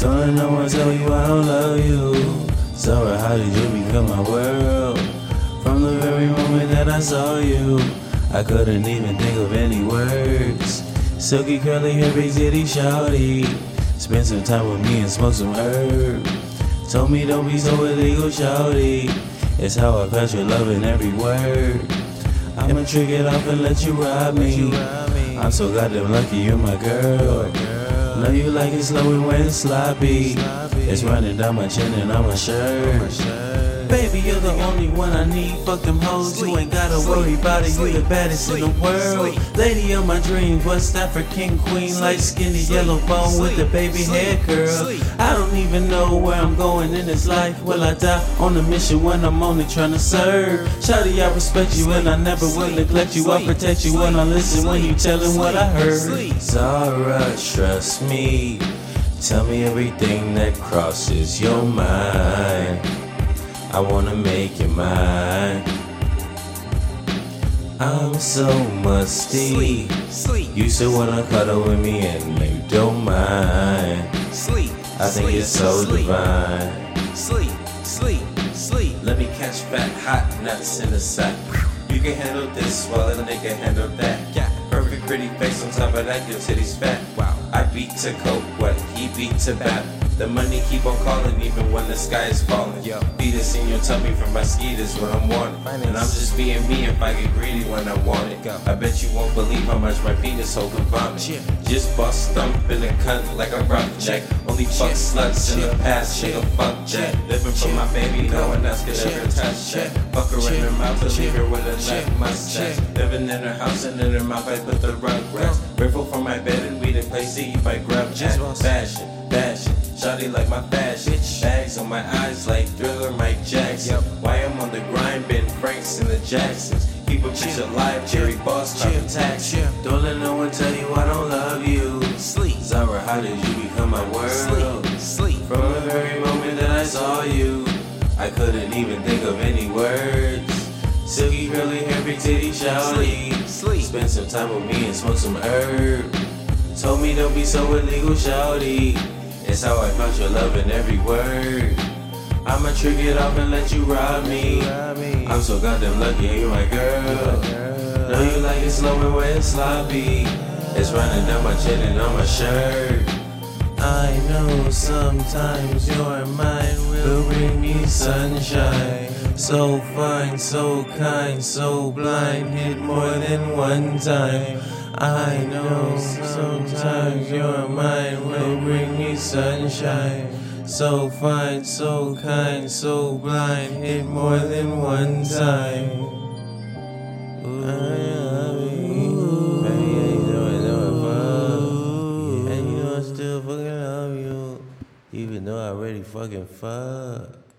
Don't no one tell you I don't love you. Zara, how did you become my world? From the very moment that I saw you, I couldn't even think of any words. Silky curly hair, big shawty. Spend some time with me and smoke some herb. Told me don't be so illegal, shawty. It's how I felt your love in every word. I'ma trick it off and let you ride me. I'm so goddamn lucky you're my girl. Know you like it slow and when it's sloppy. It's running down my chin and on my shirt. Baby, you're the only one I need. Fuck them hoes, you ain't gotta worry about it. You the baddest in the world. Lady of my dreams, West African queen, light skinny yellow bone with the baby hair curl. I don't even know where I'm going in this life. Will I die on a mission when I'm only trying to serve? Shawty, I respect you and I never will neglect you. I protect you when I listen when you tellin' what I heard. Zara, trust me. Tell me everything that crosses your mind. I wanna make you mine. I'm so musty. Sleep, You still wanna cuddle with me and you don't mind. sleep. I think it's so divine. Sleep, sleep, sleep. Let me catch fat, hot nuts in the sack. You can handle this while a nigga handle that. Yeah. Perfect pretty face on top of that, your titties fat. Wow. I beat to coke what he beat to bat. The money keep on calling even when the sky is falling. Yo. Beat us in your tummy from my skeeters when I'm wanted. Finance. And I'm just being me if I get greedy when I want it. Go. I bet you won't believe how much my penis hold can vomit. Chill. Just bust thumping a cunt like a rough jack. Only fuck Chill. sluts in the past, nigga fuck jack. Living for my baby, no one else could ever touch that. Fuck her in her mouth and leave her with a neck mustache. Living in her house and in her mouth, I put the rug rats. Grateful for my bed and we the place to eat by grub once. Fashion, fashion, shawty like my fashion. Bitch. Bags on my eyes like Thriller Mike Jackson. Yep. Why I'm on the grind, Ben Franks and the Jacksons. Keep a bitch alive, Jerry Boss, dropping tax. Chill. Don't let no one tell you I don't love you. Sleep, Zara, how did you become my world? sleep, sleep. From the very moment that I saw you, I couldn't even think of any words. Silky curly hair, big titty shawty. Sleep, sleep. Spend some time with me and smoke some herb. Told me don't be so illegal, shawty. It's how I felt your love in every word. I'ma trick it off and let you rob me. I'm so goddamn lucky you're my girl. Know you like it slow and when it's sloppy. It's running down my chin and on my shirt. I know sometimes your mind will bring me sunshine. So fine, so kind, so blind, hit more than one time. I know sometimes your mind will bring me sunshine. So fine, so kind, so blind, hit more than one time. Ooh, baby, you know I know I fuck. And you know I still fucking love you. Even though I already fucking fuck.